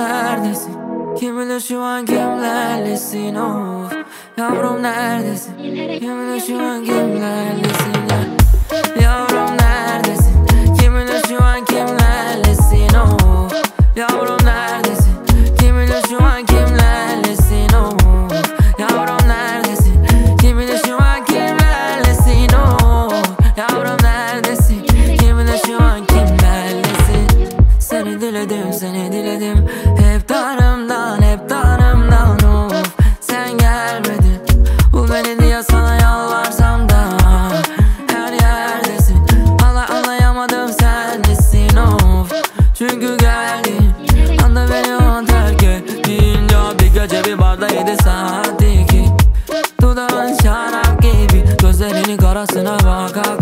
neredesin? Kim bilir şu an kimlerlesin of Yavrum neredesin? Kim bilir şu an kimlerlesin Seni diledim seni diledim. Hep darımdan hep darımdan of. Sen gelmedin. Bul beni diye sana yalvarsam da Her yerdesin. Hala anlayamadım sen nesin of. Çünkü geldin. Anda beni o an terk ettin. Ya bir gece bir barda yedi saatti ki Dudağın şarap gibi Gözlerinin karasına baka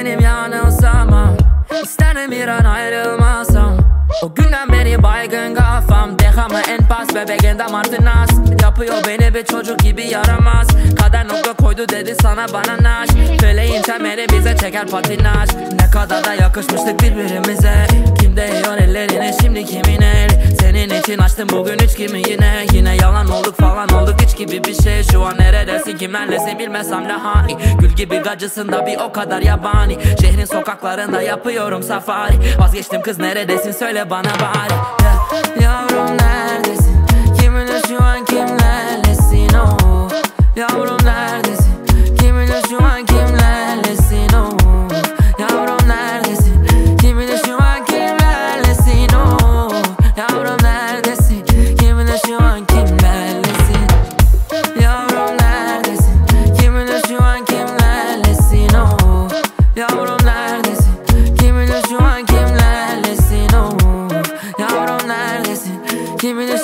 benim yanılsamam İsterim bir an ayrılmasam. O günden beri baygın kafam. Dehamı en pas bebeğin damartı nas. Yapıyor beni bir çocuk gibi yaramaz. Kader koydu dedi sana bana naş. Feleğin temeli bize çeker patinaj. Ne kadar da yakışmıştık birbirimize. Kim değiyor ellerine şimdi kimin el? Senin için açtım bugün üç kimi yine. Yine yalan olduk falan olduk hiç gibi bir şey. Şu an neredesin kimlerlesin bilmesem de hani. Gül gibi gacısın da bir o kadar yabani. Şehrin sokaklarında yapıyorum safari. Vazgeçtim kız neredesin söyle bana bari. Ya- Yavrum nerede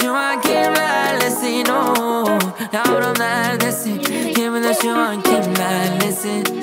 you want, keep my listen. Oh, I don't mind, listen. Give me that you want, keep my listen.